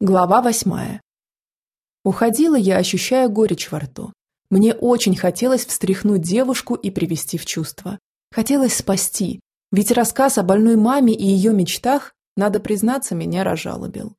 Глава восьмая. Уходила я, ощущая горечь во рту. Мне очень хотелось встряхнуть девушку и привести в чувство. Хотелось спасти, ведь рассказ о больной маме и ее мечтах, надо признаться, меня разжалобил.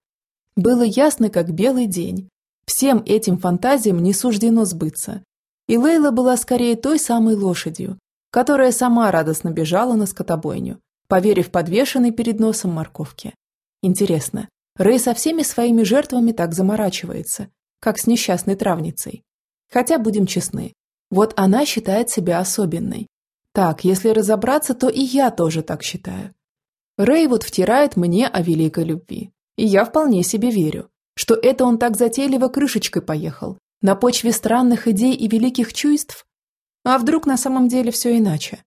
Было ясно, как белый день. Всем этим фантазиям не суждено сбыться. И Лейла была скорее той самой лошадью, которая сама радостно бежала на скотобойню, поверив подвешенной перед носом морковке. Интересно, Рэй со всеми своими жертвами так заморачивается, как с несчастной травницей. Хотя, будем честны, вот она считает себя особенной. Так, если разобраться, то и я тоже так считаю. Рэй вот втирает мне о великой любви. И я вполне себе верю, что это он так затейливо крышечкой поехал, на почве странных идей и великих чувств. А вдруг на самом деле все иначе?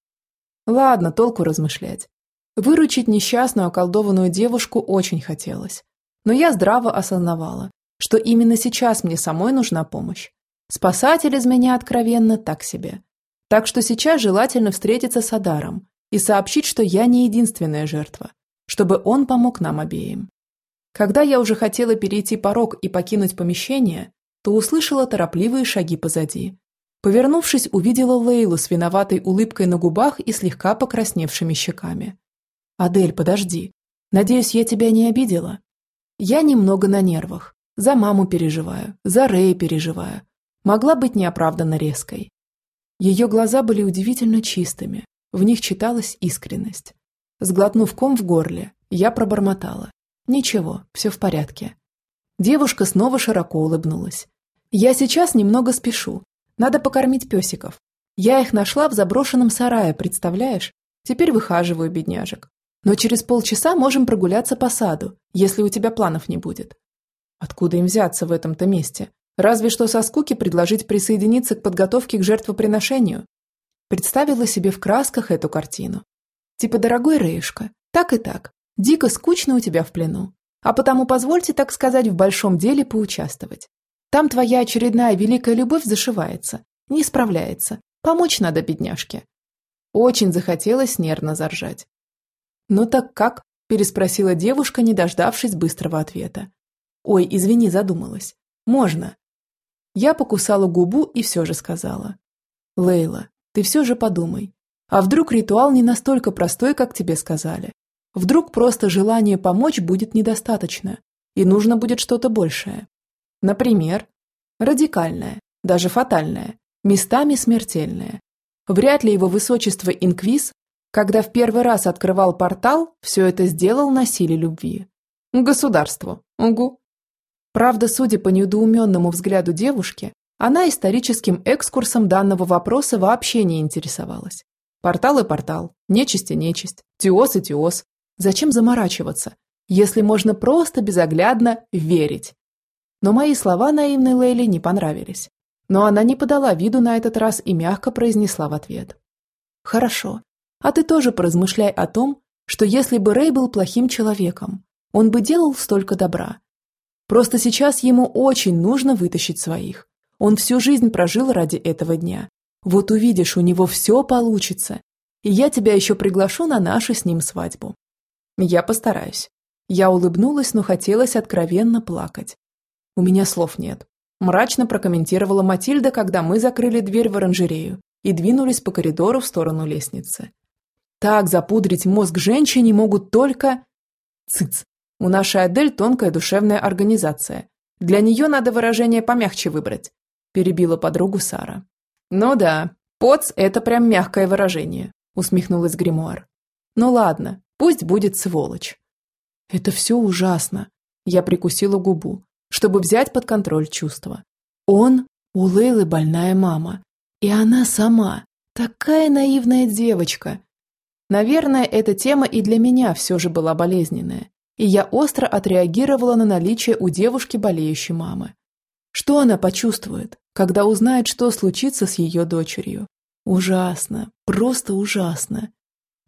Ладно, толку размышлять. Выручить несчастную околдованную девушку очень хотелось. Но я здраво осознавала, что именно сейчас мне самой нужна помощь. Спасатель из меня откровенно так себе. Так что сейчас желательно встретиться с Адаром и сообщить, что я не единственная жертва, чтобы он помог нам обеим. Когда я уже хотела перейти порог и покинуть помещение, то услышала торопливые шаги позади. Повернувшись, увидела Лейлу с виноватой улыбкой на губах и слегка покрасневшими щеками. «Адель, подожди. Надеюсь, я тебя не обидела?» Я немного на нервах. За маму переживаю, за Рэя переживаю. Могла быть неоправданно резкой. Ее глаза были удивительно чистыми, в них читалась искренность. Сглотнув ком в горле, я пробормотала. Ничего, все в порядке. Девушка снова широко улыбнулась. Я сейчас немного спешу. Надо покормить песиков. Я их нашла в заброшенном сарае, представляешь? Теперь выхаживаю бедняжек. Но через полчаса можем прогуляться по саду, если у тебя планов не будет. Откуда им взяться в этом-то месте? Разве что со скуки предложить присоединиться к подготовке к жертвоприношению. Представила себе в красках эту картину. Типа, дорогой Реюшка, так и так, дико скучно у тебя в плену. А потому позвольте, так сказать, в большом деле поучаствовать. Там твоя очередная великая любовь зашивается, не справляется. Помочь надо бедняжке. Очень захотелось нервно заржать. «Ну так как?» – переспросила девушка, не дождавшись быстрого ответа. «Ой, извини, задумалась. Можно». Я покусала губу и все же сказала. «Лейла, ты все же подумай. А вдруг ритуал не настолько простой, как тебе сказали? Вдруг просто желание помочь будет недостаточно, и нужно будет что-то большее? Например, радикальное, даже фатальное, местами смертельное. Вряд ли его высочество Инквиз когда в первый раз открывал портал, все это сделал на силе любви. Государству. Угу. Правда, судя по недоуменному взгляду девушки, она историческим экскурсом данного вопроса вообще не интересовалась. Портал и портал, нечисть и нечисть, теос и теос. Зачем заморачиваться, если можно просто безоглядно верить? Но мои слова наивной Лейли не понравились. Но она не подала виду на этот раз и мягко произнесла в ответ. «Хорошо, а ты тоже поразмышляй о том, что если бы Рэй был плохим человеком, он бы делал столько добра. Просто сейчас ему очень нужно вытащить своих. Он всю жизнь прожил ради этого дня. Вот увидишь, у него все получится. И я тебя еще приглашу на нашу с ним свадьбу. Я постараюсь. Я улыбнулась, но хотелось откровенно плакать. У меня слов нет. Мрачно прокомментировала Матильда, когда мы закрыли дверь в оранжерею и двинулись по коридору в сторону лестницы. Так запудрить мозг женщине могут только... Цыц. У нашей Адель тонкая душевная организация. Для нее надо выражение помягче выбрать. Перебила подругу Сара. Ну да, поц – это прям мягкое выражение, усмехнулась Гримуар. Ну ладно, пусть будет сволочь. Это все ужасно. Я прикусила губу, чтобы взять под контроль чувства. Он, у Лейлы больная мама. И она сама, такая наивная девочка, Наверное, эта тема и для меня все же была болезненная, и я остро отреагировала на наличие у девушки болеющей мамы. Что она почувствует, когда узнает, что случится с ее дочерью? Ужасно, просто ужасно.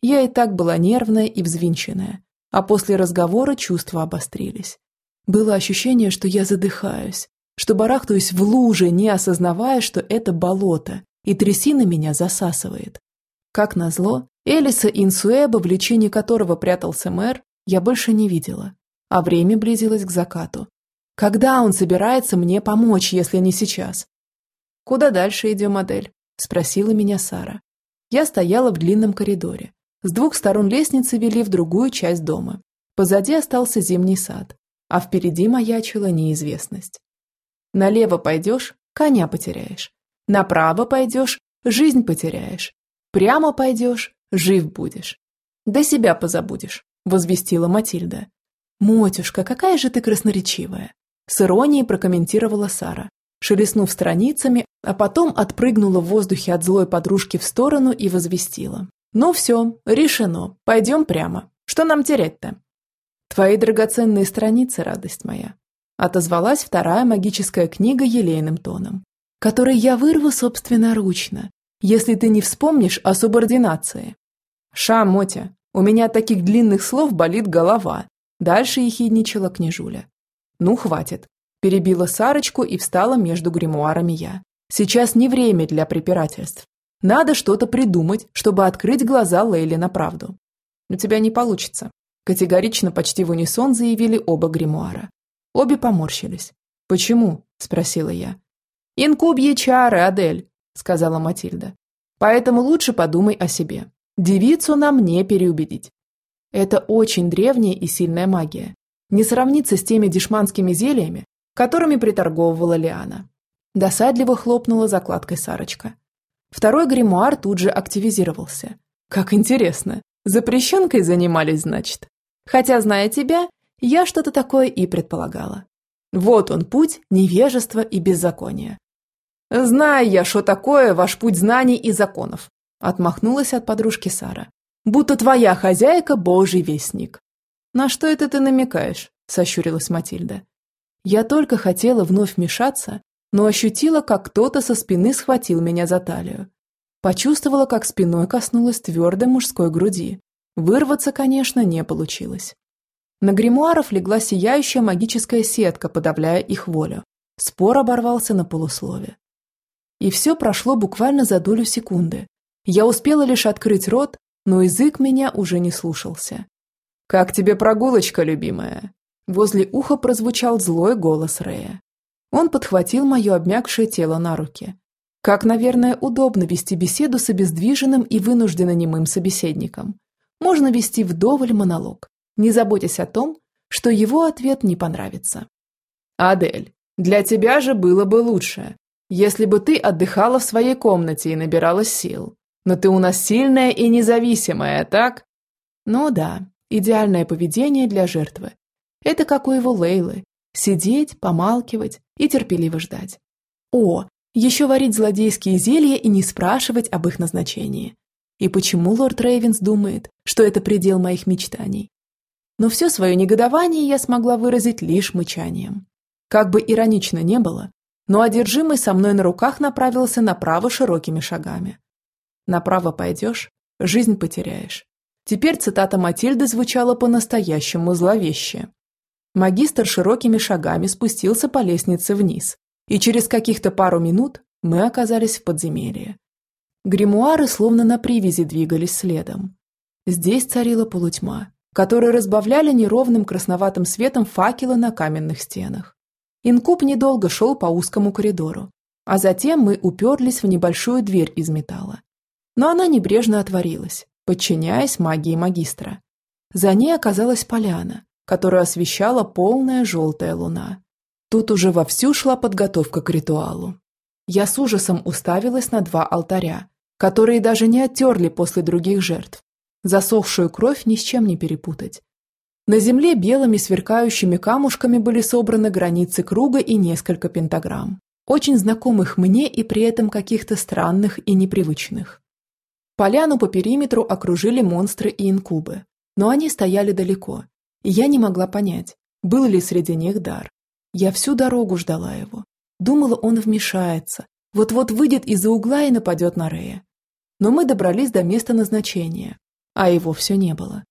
Я и так была нервная и взвинченная, а после разговора чувства обострились. Было ощущение, что я задыхаюсь, что барахтаюсь в луже, не осознавая, что это болото, и трясина меня засасывает. Как назло, Элиса Инсуэба, в лечении которого прятался мэр, я больше не видела, а время близилось к закату. Когда он собирается мне помочь, если не сейчас? «Куда дальше идем, Адель?» – спросила меня Сара. Я стояла в длинном коридоре. С двух сторон лестницы вели в другую часть дома. Позади остался зимний сад, а впереди маячила неизвестность. Налево пойдешь – коня потеряешь. Направо пойдешь – жизнь потеряешь. Прямо пойдешь – жив будешь. До себя позабудешь, возвестила Матильда. Мотюшка, какая же ты красноречивая. С иронией прокомментировала Сара, шелестнув страницами, а потом отпрыгнула в воздухе от злой подружки в сторону и возвестила. «Ну все, решено, пойдем прямо. Что нам терять-то?» «Твои драгоценные страницы, радость моя», отозвалась вторая магическая книга елейным тоном, который я вырву собственноручно, если ты не вспомнишь о субординации. «Ша, Мотя, у меня от таких длинных слов болит голова», дальше ехидничала княжуля. «Ну, хватит», перебила Сарочку и встала между гримуарами я. «Сейчас не время для препирательств. Надо что-то придумать, чтобы открыть глаза Лейли на правду». «У тебя не получится», категорично почти в унисон заявили оба гримуара. Обе поморщились. «Почему?» – спросила я. «Инкубьи чары, Адель», – сказала Матильда. «Поэтому лучше подумай о себе. Девицу нам не переубедить. Это очень древняя и сильная магия. Не сравнится с теми дешманскими зельями, которыми приторговывала Лиана. Досадливо хлопнула закладкой Сарочка. Второй гримуар тут же активизировался. Как интересно, запрещенкой занимались, значит. Хотя, зная тебя, я что-то такое и предполагала. Вот он путь невежества и беззакония. Знаю я, что такое ваш путь знаний и законов. Отмахнулась от подружки Сара. «Будто твоя хозяйка – божий вестник». «На что это ты намекаешь?» – сощурилась Матильда. Я только хотела вновь вмешаться, но ощутила, как кто-то со спины схватил меня за талию. Почувствовала, как спиной коснулась твердой мужской груди. Вырваться, конечно, не получилось. На гримуаров легла сияющая магическая сетка, подавляя их волю. Спор оборвался на полуслове. И все прошло буквально за долю секунды, я успела лишь открыть рот, но язык меня уже не слушался. «Как тебе прогулочка, любимая?» Возле уха прозвучал злой голос Рея. Он подхватил мое обмякшее тело на руки. Как, наверное, удобно вести беседу с обездвиженным и вынужденно немым собеседником. Можно вести вдоволь монолог, не заботясь о том, что его ответ не понравится. «Адель, для тебя же было бы лучше, если бы ты отдыхала в своей комнате и набиралась сил. Но ты у нас сильная и независимая, так? Ну да, идеальное поведение для жертвы. Это как у его Лейлы. Сидеть, помалкивать и терпеливо ждать. О, еще варить злодейские зелья и не спрашивать об их назначении. И почему лорд Рейвенс думает, что это предел моих мечтаний? Но все свое негодование я смогла выразить лишь мычанием. Как бы иронично не было, но одержимый со мной на руках направился направо широкими шагами. Направо пойдешь – жизнь потеряешь. Теперь цитата Матильды звучала по-настоящему зловеще. Магистр широкими шагами спустился по лестнице вниз, и через каких-то пару минут мы оказались в подземелье. Гримуары словно на привязи двигались следом. Здесь царила полутьма, которую разбавляли неровным красноватым светом факелы на каменных стенах. Инкуб недолго шел по узкому коридору, а затем мы уперлись в небольшую дверь из металла но она небрежно отворилась, подчиняясь магии магистра. За ней оказалась поляна, которую освещала полная желтая луна. Тут уже вовсю шла подготовка к ритуалу. Я с ужасом уставилась на два алтаря, которые даже не оттерли после других жертв. Засохшую кровь ни с чем не перепутать. На земле белыми сверкающими камушками были собраны границы круга и несколько пентаграмм, очень знакомых мне и при этом каких-то странных и непривычных. Поляну по периметру окружили монстры и инкубы, но они стояли далеко, и я не могла понять, был ли среди них дар. Я всю дорогу ждала его. Думала, он вмешается, вот-вот выйдет из-за угла и нападет на Рея. Но мы добрались до места назначения, а его все не было.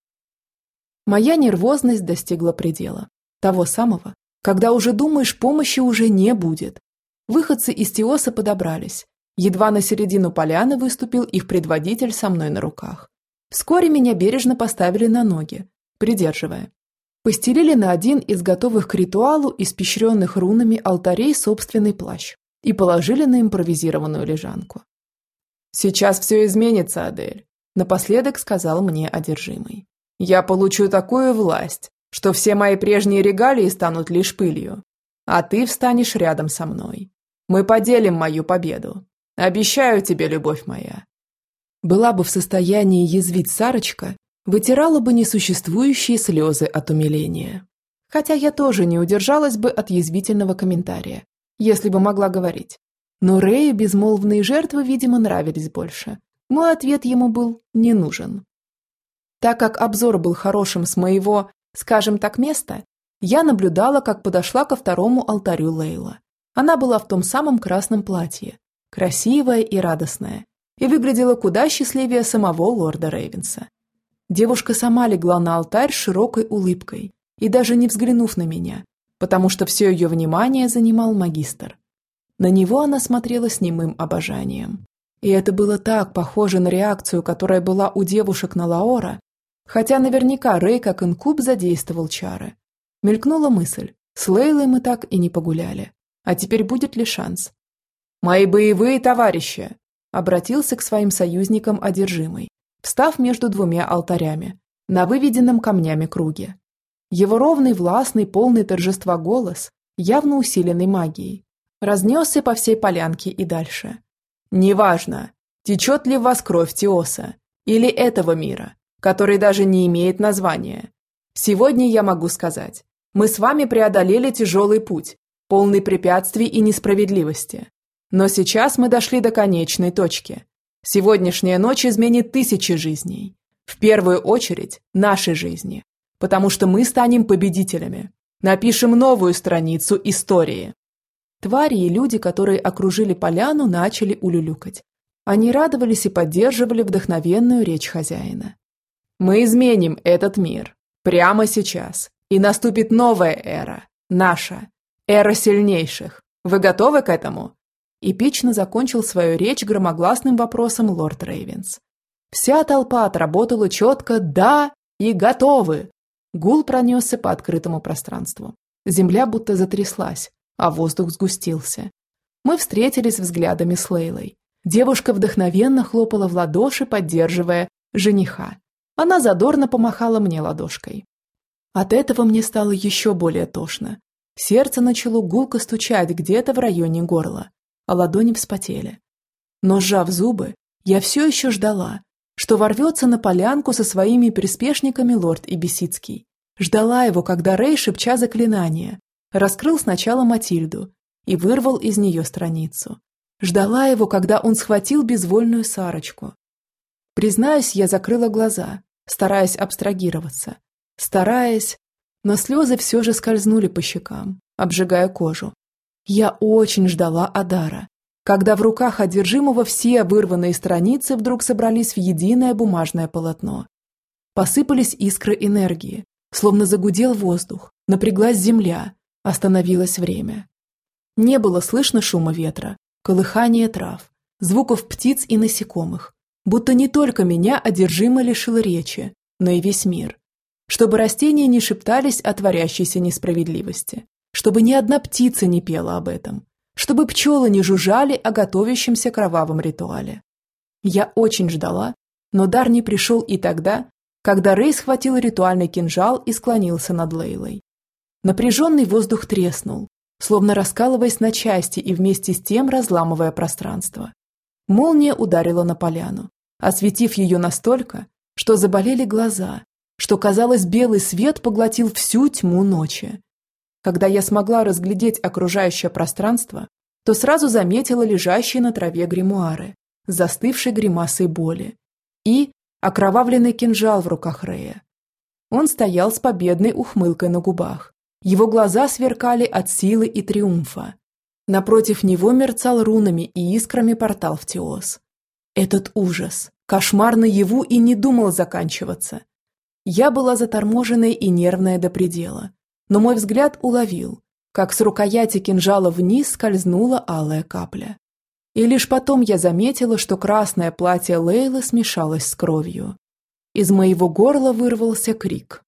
Моя нервозность достигла предела. Того самого, когда уже думаешь, помощи уже не будет. Выходцы из Теоса подобрались, Едва на середину поляны выступил их предводитель со мной на руках. Вскоре меня бережно поставили на ноги, придерживая. Постелили на один из готовых к ритуалу испещренных рунами алтарей собственный плащ и положили на импровизированную лежанку. «Сейчас все изменится, Адель», – напоследок сказал мне одержимый. «Я получу такую власть, что все мои прежние регалии станут лишь пылью, а ты встанешь рядом со мной. Мы поделим мою победу. Обещаю тебе, любовь моя». Была бы в состоянии язвить Сарочка, вытирала бы несуществующие слезы от умиления. Хотя я тоже не удержалась бы от язвительного комментария, если бы могла говорить. Но Рэю безмолвные жертвы, видимо, нравились больше. Мой ответ ему был не нужен. Так как обзор был хорошим с моего, скажем так, места, я наблюдала, как подошла ко второму алтарю Лейла. Она была в том самом красном платье, красивая и радостная, и выглядела куда счастливее самого лорда Рейвенса. Девушка сама легла на алтарь широкой улыбкой и даже не взглянув на меня, потому что все ее внимание занимал магистр. На него она смотрела с немым обожанием. И это было так похоже на реакцию, которая была у девушек на Лаора, хотя наверняка Рэй как инкуб задействовал чары. Мелькнула мысль, с Лейлой мы так и не погуляли. А теперь будет ли шанс? «Мои боевые товарищи!» обратился к своим союзникам одержимый, встав между двумя алтарями, на выведенном камнями круге. Его ровный, властный, полный торжества голос, явно усиленный магией, разнесся по всей полянке и дальше. «Неважно, течет ли в вас кровь Теоса или этого мира, который даже не имеет названия. Сегодня я могу сказать, мы с вами преодолели тяжелый путь, полный препятствий и несправедливости. Но сейчас мы дошли до конечной точки, Сегодняшняя ночь изменит тысячи жизней. В первую очередь, нашей жизни. Потому что мы станем победителями. Напишем новую страницу истории. Твари и люди, которые окружили поляну, начали улюлюкать. Они радовались и поддерживали вдохновенную речь хозяина. «Мы изменим этот мир. Прямо сейчас. И наступит новая эра. Наша. Эра сильнейших. Вы готовы к этому?» Эпично закончил свою речь громогласным вопросом лорд Рейвенс. Вся толпа отработала четко «да» и «готовы». Гул пронесся по открытому пространству. Земля будто затряслась, а воздух сгустился. Мы встретились взглядами с Лейлой. Девушка вдохновенно хлопала в ладоши, поддерживая жениха. Она задорно помахала мне ладошкой. От этого мне стало еще более тошно. Сердце начало гулко стучать где-то в районе горла а ладони вспотели. Но, сжав зубы, я все еще ждала, что ворвется на полянку со своими приспешниками лорд Ибисицкий. Ждала его, когда Рэй, шепча заклинание, раскрыл сначала Матильду и вырвал из нее страницу. Ждала его, когда он схватил безвольную Сарочку. Признаюсь, я закрыла глаза, стараясь абстрагироваться, стараясь, но слезы все же скользнули по щекам, обжигая кожу. Я очень ждала Адара, когда в руках одержимого все вырванные страницы вдруг собрались в единое бумажное полотно. Посыпались искры энергии, словно загудел воздух, напряглась земля, остановилось время. Не было слышно шума ветра, колыхания трав, звуков птиц и насекомых, будто не только меня одержимо лишило речи, но и весь мир. Чтобы растения не шептались о творящейся несправедливости, чтобы ни одна птица не пела об этом, чтобы пчелы не жужжали о готовящемся кровавом ритуале. Я очень ждала, но дар не пришел и тогда, когда Рэй схватил ритуальный кинжал и склонился над Лейлой. Напряженный воздух треснул, словно раскалываясь на части и вместе с тем разламывая пространство. Молния ударила на поляну, осветив ее настолько, что заболели глаза, что, казалось, белый свет поглотил всю тьму ночи. Когда я смогла разглядеть окружающее пространство, то сразу заметила лежащие на траве гримуары, застывшей гримасой боли, и окровавленный кинжал в руках Рея. Он стоял с победной ухмылкой на губах. Его глаза сверкали от силы и триумфа. Напротив него мерцал рунами и искрами портал в Теос. Этот ужас, кошмар наяву и не думал заканчиваться. Я была заторможенная и нервная до предела, но мой взгляд уловил, как с рукояти кинжала вниз скользнула алая капля. И лишь потом я заметила, что красное платье Лейлы смешалось с кровью. Из моего горла вырвался крик.